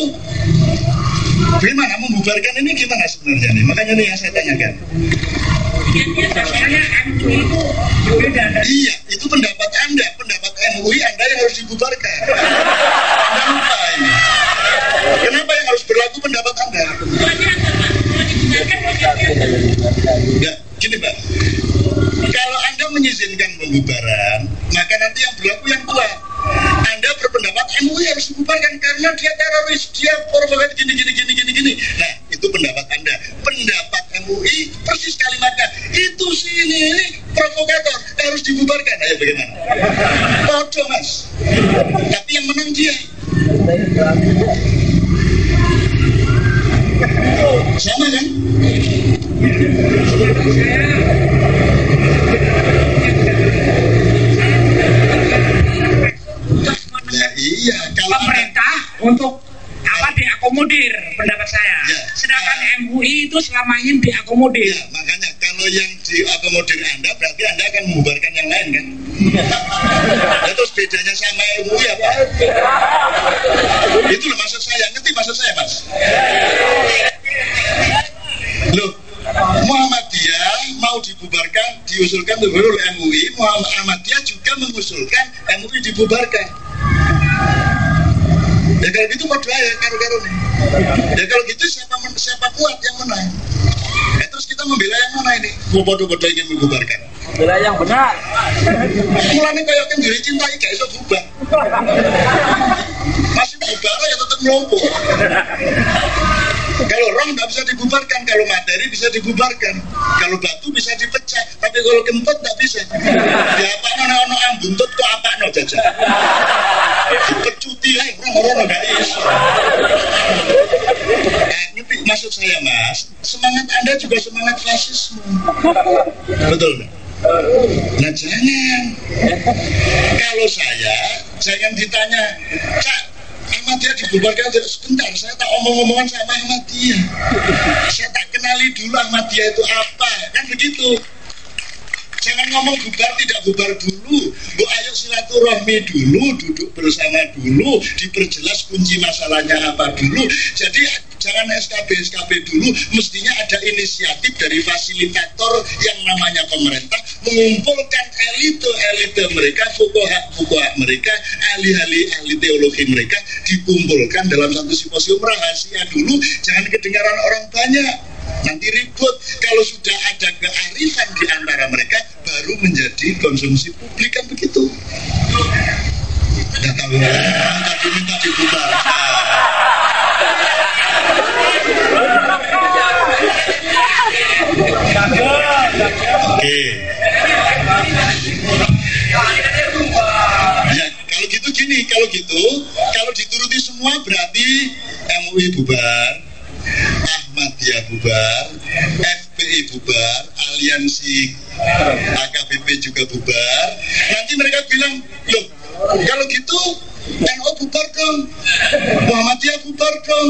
bagaimana membubarkan ini gimana sebenarnya nih? Makanya ini yang saya tanyakan. Iya, itu pendapat Anda, pendapat MUI Anda yang harus dibubarkan. Anda lupa ini. Kenapa yang harus berlaku pendapat Anda? Enggak, gini Pak. Kalau Anda mengizinkan pembubaran, maka nanti yang berlaku yang kuat. Anda MUI harus dibubarkan karena dia teroris, dia provokator gini gini gini gini gini. Nah, itu pendapat Anda. Pendapat MUI persis kalimatnya. Itu sih ini, ini provokator harus dibubarkan. Ayo bagaimana? Bodoh mas. Tapi yang menang dia. Sama kan? Ya iya, kalau pemerintah untuk apa diakomodir pendapat saya. Ya. Sedangkan MUI itu selama ini diakomodir. Ya, makanya kalau yang diakomodir Anda berarti Anda akan membubarkan yang lain kan? Ya, terus bedanya sama MUI apa? Itu loh maksud saya, ngerti maksud saya mas? Loh, Muhammadiyah mau dibubarkan, diusulkan oleh MUI, Muhammadiyah juga mengusulkan MUI dibubarkan. Ya kalau gitu mau ya karo-karo nih. Ya kalau gitu siapa men- siapa kuat yang menang? Ya, terus kita membela yang mana ini? Bodoh-bodoh ingin membubarkan. Bila yang benar. Mulanya kayak kan diri cinta gak iso bubar. Masih bubar ya tetap melompo. Kalau roh nggak bisa dibubarkan, kalau materi bisa dibubarkan, kalau batu bisa dipecah, tapi kalau kentut nggak bisa. Ya apa nono ono ambuntut kok apa no jajan? Dipecuti lah, roh-roh nggak iso. Nah, ngerti maksud saya mas, semangat anda juga semangat fasisme. Betul nggak? Nah jangan. Kalau saya, jangan ditanya, Cak, Ahmadiyah dibubarkan jadi sebentar. Saya tak omong-omongan sama Ahmadiyah. Saya tak kenali dulu Ahmadiyah itu apa. Kan begitu. Jangan ngomong bubar tidak bubar dulu. Bu ayo silaturahmi dulu, duduk bersama dulu, diperjelas kunci masalahnya apa dulu. Jadi jangan SKB SKB dulu, mestinya ada inisiatif dari fasilitator yang namanya pemerintah mengumpulkan elite elite mereka, fukoha fukoha mereka, ahli-ahli ahli teologi mereka dikumpulkan dalam satu simposium rahasia dulu, jangan kedengaran orang banyak nanti ribut kalau sudah ada kearifan di antara mereka baru menjadi konsumsi publik kan tadi minta dibubarkan Oke. Ya, kalau gitu gini, kalau gitu, kalau dituruti semua berarti MUI bubar, Ahmadiyah bubar, FPI bubar, Aliansi AKBP juga bubar. Nanti mereka bilang, loh, kalau gitu NU bubar dong, Muhammadiyah bubar dong,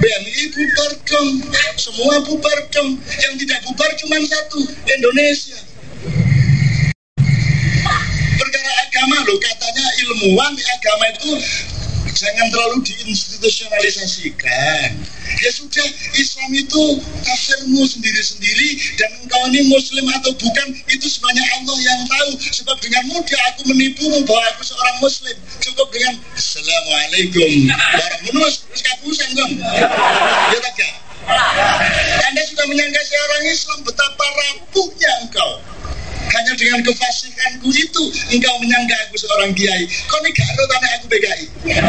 BMI bubar dong, semua bubar dong. Yang tidak bubar cuma satu, Indonesia. Perkara agama loh, katanya ilmuwan agama itu jangan terlalu diinstitusionalisasikan. Ya sudah, Islam itu tafsirmu sendiri-sendiri dan engkau ini muslim atau bukan itu sebenarnya Allah yang tahu. Sebab dengan mudah aku menipumu bahwa aku seorang muslim. Cukup dengan Assalamualaikum warahmatullahi wabarakatuh. Ya tak ya? Anda sudah menyangka seorang Islam betapa rapuhnya engkau hanya dengan kefasikanku itu engkau menyangka aku seorang kiai. Kau ini gak tanah aku PKI ya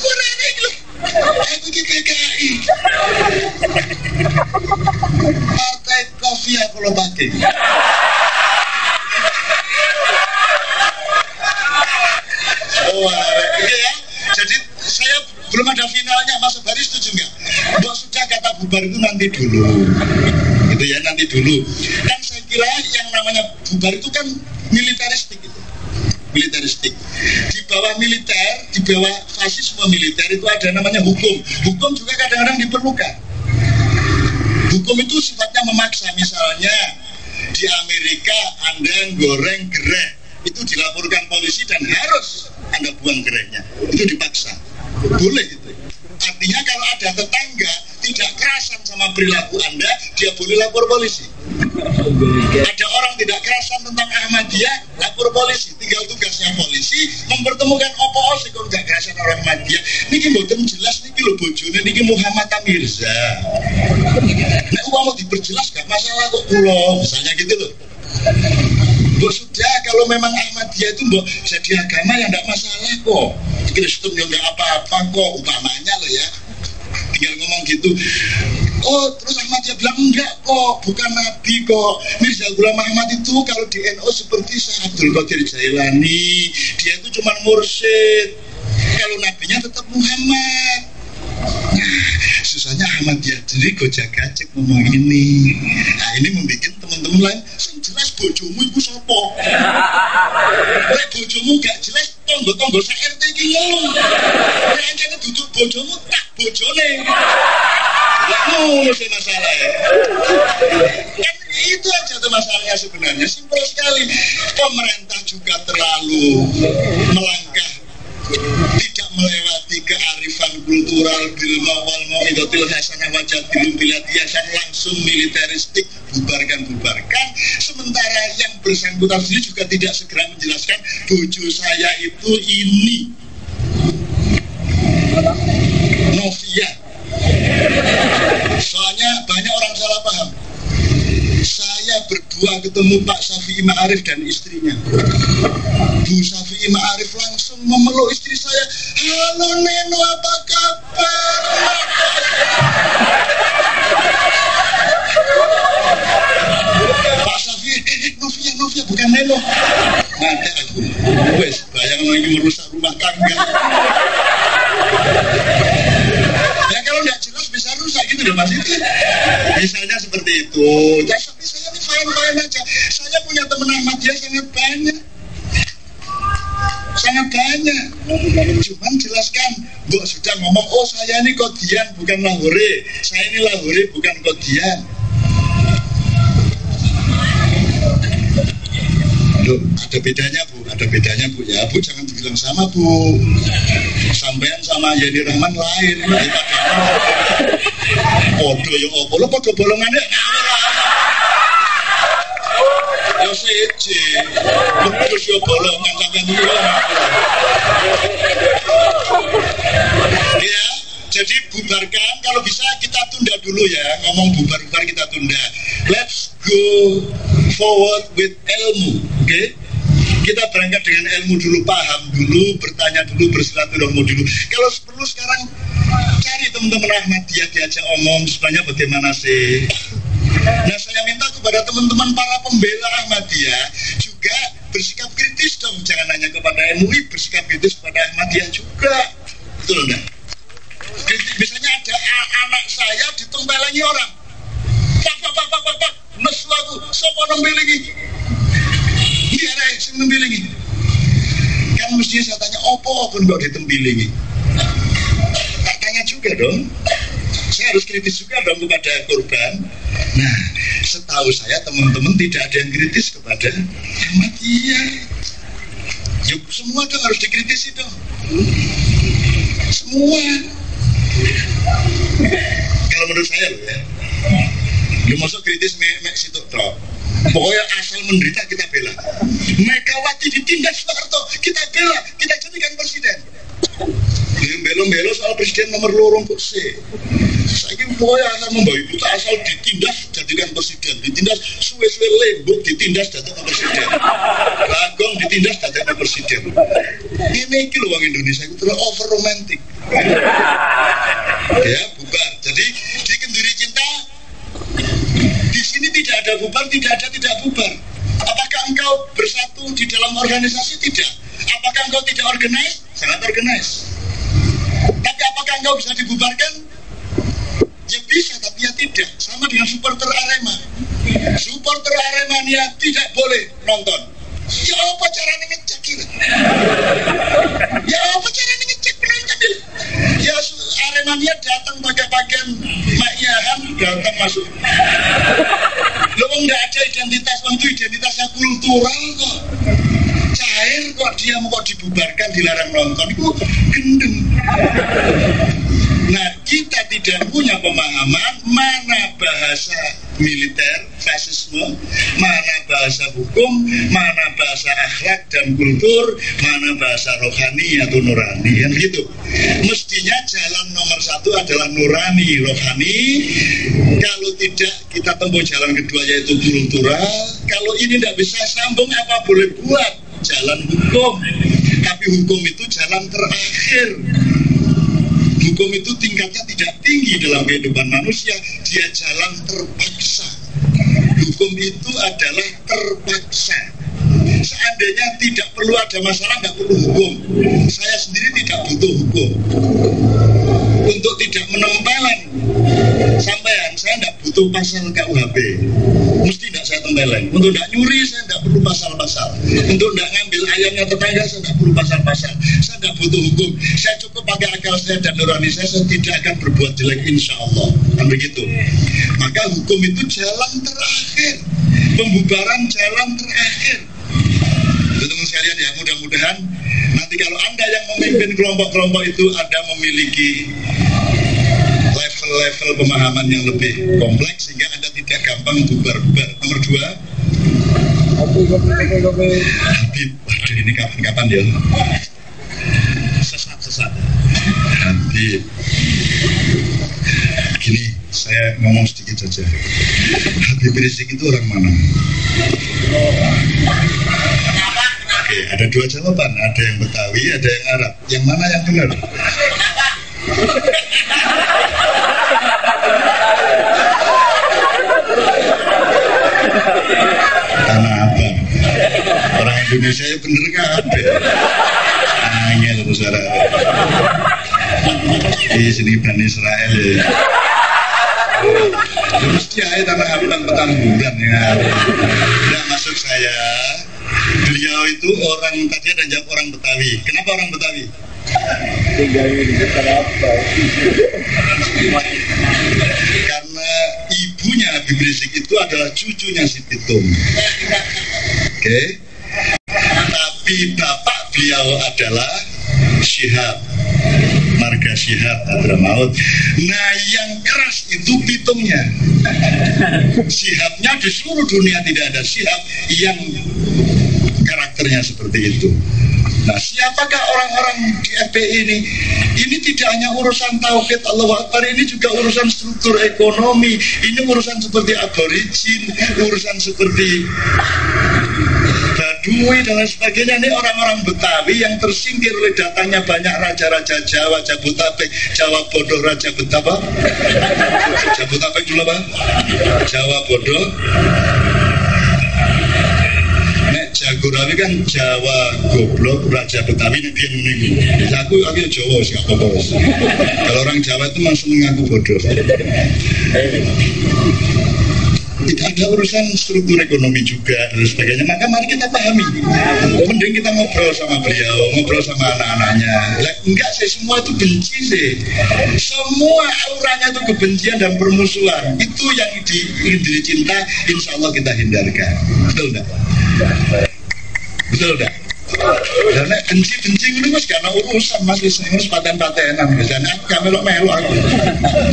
kurang itu aku di PKI partai kopi aku lo pakai? Oh ya. Jadi saya belum ada finalnya Mas Bari setuju nggak? Bahwa sudah kata bubar itu nanti dulu. Gitu ya nanti dulu. Dan saya kira yang namanya bubar itu kan militeristik itu. Militeristik. Di bawah militer di bawah fasisme militer itu ada namanya hukum. Hukum juga kadang-kadang diperlukan. Hukum itu sifatnya memaksa. Misalnya di Amerika anda goreng gerai itu dilaporkan polisi dan harus anda buang gerainya itu dipaksa boleh itu. Artinya kalau ada tetangga tidak kerasan sama perilaku anda dia boleh lapor polisi. Ada orang tidak kerasan tentang Ahmadiyah lapor polisi. Tinggal tugasnya polisi mempertemukan opo sih kalau nggak kerasan orang Ahmadiyah? Niki mboten jelas niki lo bojone niki Muhammad Amirza. Nah uang mau diperjelas gak masalah kok pulau misalnya gitu loh Mbok sudah kalau memang Ahmadiyah itu mbok jadi agama yang tidak masalah kok. Kristen yang nggak apa-apa kok umpamanya loh ya. Tinggal ngomong gitu. Oh terus Ahmadiyah bilang enggak kok bukan Nabi kok. Mirza Ghulam Ahmad itu kalau di NU seperti Syekh Abdul Qadir Jailani dia itu cuma mursyid. Kalau nabinya tetap Muhammad. Nah susahnya Ahmadiyah jadi gojek gajek ngomong ini. Nah ini membuat teman-teman lain sing jelas bojomu itu sopo Lek bojomu gak jelas tonggo-tonggo sa RT iki ngomong Lek ancene duduk bojomu tak bojone. Lah ngono sih masalah ya Kan itu aja tuh masalahnya sebenarnya. Simpel sekali. Pemerintah juga terlalu melangkah tidak melewati kearifan kultural bil mawal mau'idatil hasanah wajah bilum bilatiyasan langsung militeristik bubarkan bubarkan sementara yang bersangkutan sendiri juga tidak segera menjelaskan bojo saya itu ini. Novia. Soalnya banyak orang salah paham saya berdua ketemu Pak Safi Ma'arif dan istrinya. Bu Safi Ma'arif langsung memeluk istri saya halo Neno apa kabar? Pak Safi eh, Novia Novia bukan Neno. Nanti aku. Wes bayang lagi merusak rumah tangga. Ya kalau nggak jelas bisa rusak gitu loh mas itu misalnya seperti itu. Tapi ini fine-fine aja. Saya punya teman Ahmadiyah sangat banyak. Sangat banyak. Cuman jelaskan bu sudah ngomong oh saya ini kodian bukan lahore. Saya ini lahore bukan kodian. Loh, ada bedanya bu, ada bedanya bu. Ya bu jangan dibilang sama bu. Sampean sama Yeni Rahman lain. Podo ya apa? Lo podo bolongannya ya jadi bubarkan kalau bisa kita tunda dulu ya ngomong bubar-bubar kita tunda let's go forward with ilmu oke okay? kita berangkat dengan ilmu dulu, paham dulu, bertanya dulu, bersilaturahmi dulu. Kalau perlu sekarang cari teman-teman Ahmadiyah diajak omong sebenarnya bagaimana sih. Nah saya minta kepada teman-teman para pembela Ahmadiyah juga bersikap kritis dong, jangan hanya kepada MUI, bersikap kritis kepada Ahmadiyah juga. Betul enggak? Misalnya ada anak saya ditempelangi orang. Pak, pak, pak, pak, pak, pak, nesu aku, sopo nembelingi. Iya, rai, sing nembelingi. Kan mestinya saya tanya, opo pun kok ditembelingi? Tak tanya juga dong. Saya harus kritis juga dong kepada korban. Nah, setahu saya teman-teman tidak ada yang kritis kepada Ahmadiyah. Yuk, semua dong harus dikritisi dong. Semua. Kalau menurut saya loh ya, lu masuk kritis me, me situ toh. Pokoknya asal menderita kita bela. Megawati ditindas Soeharto, kita bela, kita jadikan presiden. Belo-belo soal presiden nomor lorong kok sih. Saya pokoknya asal membawa kita asal ditindas jadikan presiden, ditindas suwe-suwe lembut ditindas jadikan presiden. Bagong ditindas jadikan presiden. Ini iki loh orang Indonesia itu terlalu over romantic. ya bubar. Jadi di kenduri cinta di sini tidak ada bubar, tidak ada tidak bubar. Apakah engkau bersatu di dalam organisasi? Tidak. Apakah engkau tidak organize? Sangat organize. Tapi apakah engkau bisa dibubarkan? Ya bisa, tapi ya tidak. Sama dengan supporter Arema. Supporter Aremania tidak boleh nonton. Ya apa caranya ngecek gitu? Ya apa caranya ngecek penonton gitu? Ya Aremania datang pakai pakaian makyahan datang masuk. Lo nggak ada identitas, itu identitasnya kultural kok cair kok dia mau dibubarkan dilarang nonton? Itu gendeng. Nah kita tidak punya pemahaman mana bahasa militer fasisme mana bahasa hukum mana bahasa akhlak dan kultur mana bahasa rohani atau nurani. Kan gitu. Mestinya jalan nomor satu adalah nurani rohani. Kalau tidak kita tempuh jalan kedua yaitu kultural. Kalau ini tidak bisa sambung apa boleh buat jalan hukum. Tapi hukum itu jalan terakhir. Hukum itu tingkatnya tidak tinggi dalam kehidupan manusia dia jalan terpaksa. Hukum itu adalah terpaksa. Seandainya tidak perlu ada masalah nggak perlu hukum. Saya sendiri tidak butuh hukum. Untuk tidak menempelan sampean saya tidak butuh pasal KUHP mesti tidak saya tempeleng untuk tidak nyuri saya tidak perlu pasal-pasal. Untuk tidak ngambil ayamnya tetangga saya tidak perlu pasal-pasal. Saya tidak butuh hukum. Saya cukup pakai akal saya dan nurani saya saya tidak akan berbuat jelek insya Allah kan begitu? Maka hukum itu jalan terakhir. Pembubaran jalan terakhir. Teman-teman sekalian ya mudah-mudahan nanti kalau anda yang memimpin kelompok-kelompok itu anda memiliki level-level pemahaman yang lebih kompleks sehingga anda tidak gampang bubar-bubar nomor dua Habib waduh ini kapan-kapan ya sesat-sesat Habib gini saya ngomong sedikit saja Habib Rizik itu orang mana Oke, ada dua jawaban. Ada yang Betawi, ada yang Arab. Yang mana yang benar? Tanah Abang. Orang Indonesia ya bener kabeh. Angel saudara. Di sini Bani Israel ya. Mesti aja tanah abang petamburan ya. Tidak maksud saya beliau itu orang tadi ada jawab orang Betawi. Kenapa orang Betawi? Karena ibunya Habib Rizik itu adalah cucunya si Pitung. Oke. Okay? Tapi bapak beliau adalah Syihab marga Syihab Hadramaut. Nah yang keras itu pitungnya. Syihapnya di seluruh dunia tidak ada Syihab yang karakternya seperti itu. Nah, siapakah orang-orang di FPI ini? Ini tidak hanya urusan tauhid Allah Akbar, ini juga urusan struktur ekonomi, ini urusan seperti aborigin, urusan seperti Baduy dan lain sebagainya ini orang-orang Betawi yang tersingkir oleh datangnya banyak raja-raja Jawa, Jabotabek, Jawa Bodoh, Raja Betapa, Jabotabek dulu apa? Jawa Bodoh, Jagorawi kan Jawa goblok, Raja Betawi ini dia ini. Aku aku Jawa sih apa Kalau orang Jawa itu masuk mengaku bodoh. Tidak ada urusan struktur ekonomi juga dan sebagainya. Maka mari kita pahami. Mending kita ngobrol sama beliau ngobrol sama anak-anaknya. Enggak sih semua itu benci sih. Semua auranya itu kebencian dan permusuhan. Itu yang di, ingin dicinta insya Allah kita hindarkan. Betul enggak betul enggak karena benci-benci ini mas karena urusan mas ngurus paten-patenan. Dan aku gak melok melu aku.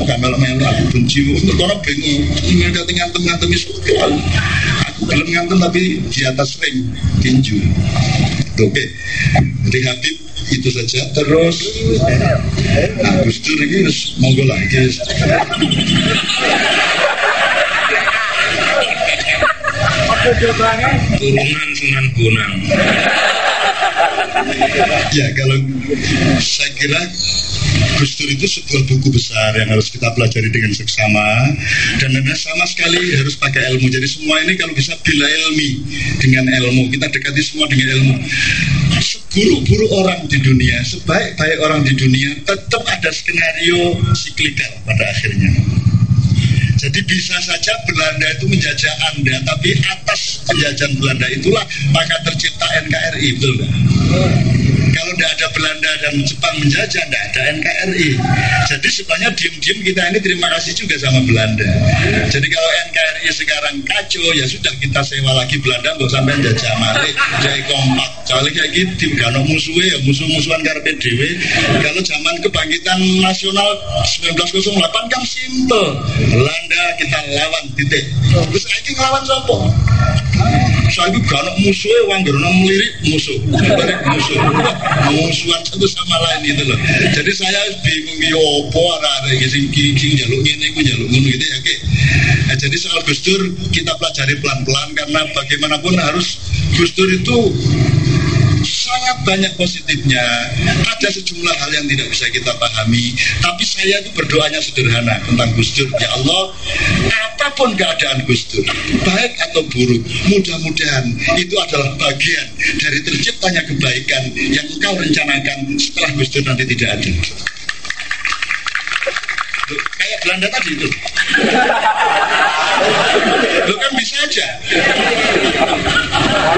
Aku melok melu aku benci. Untuk kono bingung ingin kate ngantem-ngantem aku belum ngantem tapi di atas ring tinju. Oke. Jadi Habib itu saja. Terus nah Gus Dur ini monggo lagi turunan Sunan Bonang. Ya kalau saya kira Gus Dur itu sebuah buku besar yang harus kita pelajari dengan seksama. Dan anda sama sekali harus pakai ilmu. Jadi semua ini kalau bisa bila ilmi dengan ilmu. Kita dekati semua dengan ilmu. Seburuk-buruk orang di dunia sebaik-baik orang di dunia tetap ada skenario siklikal pada akhirnya jadi bisa saja Belanda itu menjajah Anda, tapi atas penjajahan Belanda itulah maka tercipta NKRI, betul nggak? Kalau tidak ada Belanda dan Jepang menjajah, tidak ada NKRI. Jadi sebenarnya diem-diem kita ini terima kasih juga sama Belanda. Jadi kalau NKRI sekarang kacau, ya sudah kita sewa lagi Belanda, nggak sampai jajah mari, jadi kompak. Soalnya kayak gitu, kalau musuhnya ya musuh-musuhan karpet dewe. Kalau zaman kebangkitan nasional 1908 kan simple. Belanda kita lawan titik. Terus lagi ngelawan siapa? Saya itu gak ada musuhnya, uang gak melirik musuh. Balik musuh. Musuhan satu sama lain gitu loh. Jadi saya bingung ya apa ada sing kiri kiri jaluk ini, aku jaluk ngono gitu ya. Oke. Nah, jadi soal Gus Dur kita pelajari pelan-pelan karena bagaimanapun harus Gus Dur itu sangat banyak positifnya. Ada sejumlah hal yang tidak bisa kita pahami. Tapi saya itu berdoanya sederhana tentang Gus Dur. Ya Allah, apa pun keadaan Gus Dur, baik atau buruk, mudah-mudahan itu adalah bagian dari terciptanya kebaikan yang engkau rencanakan setelah Gus Dur nanti tidak ada. Kayak Belanda tadi itu. Lo kan bisa aja.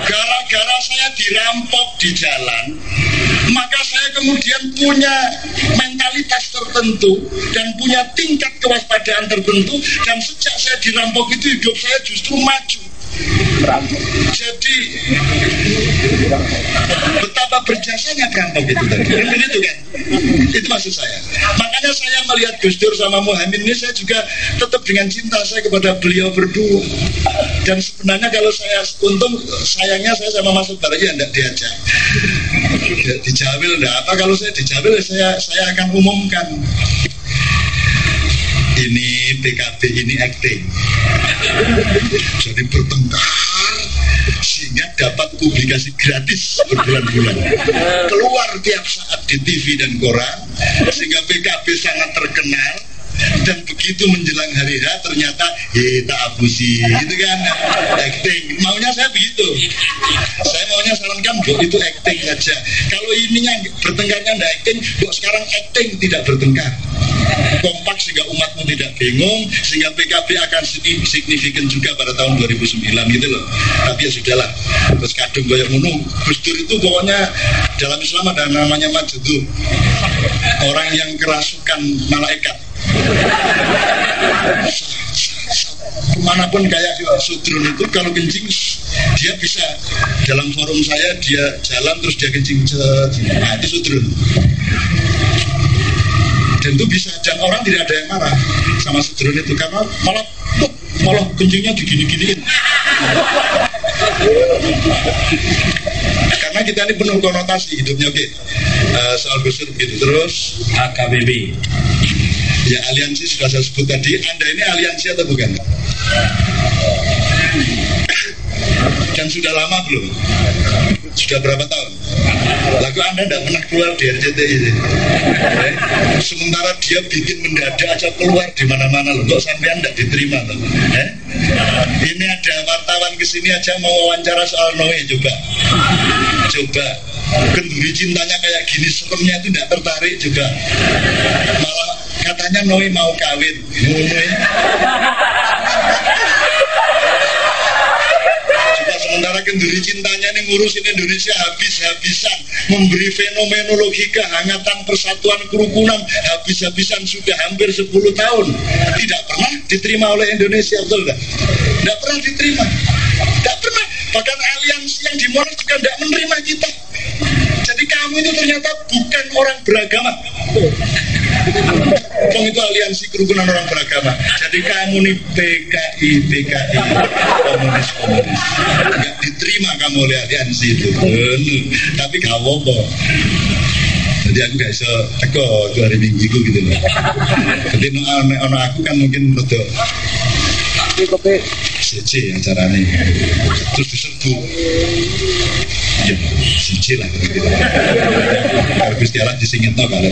Gara-gara saya dirampok di jalan, maka saya kemudian punya mentalitas tertentu dan punya tingkat kewaspadaan tertentu dan sejak saya dirampok itu hidup saya justru maju jadi betapa berjasanya perampok itu tadi. Kan itu kan? Itu maksud saya. Makanya saya melihat Gus Dur sama Muhammad ini saya juga tetap dengan cinta saya kepada beliau berdua. Dan sebenarnya kalau saya untung sayangnya saya sama Mas Baraya tidak diajak. Ya, dijawil enggak apa kalau saya dijawil saya saya akan umumkan ini PKB ini acting. Jadi bertengkar sehingga dapat publikasi gratis berbulan-bulan. Keluar tiap saat di TV dan koran sehingga PKB sangat terkenal dan begitu menjelang hari H ternyata ya tak abusi gitu kan. Acting. Maunya saya begitu. Saya maunya sarankan bu itu acting aja? Kalau ininya bertengkarnya ndak acting bu sekarang acting tidak bertengkar? Kompak sehingga umatmu tidak bingung sehingga PKB akan signifikan juga pada tahun 2009 gitu loh. Tapi ya sudahlah terus kadung goyok ngono. Gus Dur itu pokoknya dalam Islam ada namanya majudu orang yang kerasukan malaikat ke mana pun kayak sudrun itu kalau kencing dia bisa dalam forum saya dia jalan terus dia kencing nah itu sudrun dan itu bisa dan orang tidak ada yang marah sama sudrun itu karena malah malah kencingnya digini-giniin. Karena kita ini penuh konotasi hidupnya oke. Uh, soal gusur begitu terus. AKBB Ya aliansi sudah saya sebut tadi. Anda ini aliansi atau bukan? Dan sudah lama belum? Sudah berapa tahun? Lalu Anda tidak pernah keluar di RCTI. Eh? Sementara dia bikin mendadak aja keluar di mana-mana loh. Kok sampean tidak diterima loh? Eh? Ini ada wartawan ke sini aja mau wawancara soal Noe coba. Coba kenduri cintanya kayak gini seremnya itu tidak tertarik juga malah katanya Noe mau kawin. Juga sementara kenduri cintanya ini ngurusin Indonesia habis-habisan. Memberi fenomenologi kehangatan persatuan kerukunan habis-habisan sudah hampir 10 tahun. Tidak pernah diterima oleh Indonesia betul tidak? tidak pernah diterima. Tidak pernah. Bahkan aliansi yang di Monas juga tidak menerima kita kamu itu ternyata bukan orang beragama Wong itu aliansi kerukunan orang beragama. Jadi kamu nih PKI, PKI, komunis, komunis. Gak diterima kamu oleh aliansi itu. Bener. Tapi gak apa Jadi aku gak bisa teko hari minggu gitu loh. Jadi ono aku kan mungkin betul. CC acaranya terus diserbu CC lah Gusti Allah disingin tau kalau